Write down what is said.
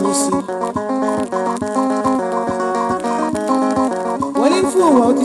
mi sí. wọ́n ní fún òun àwọn ti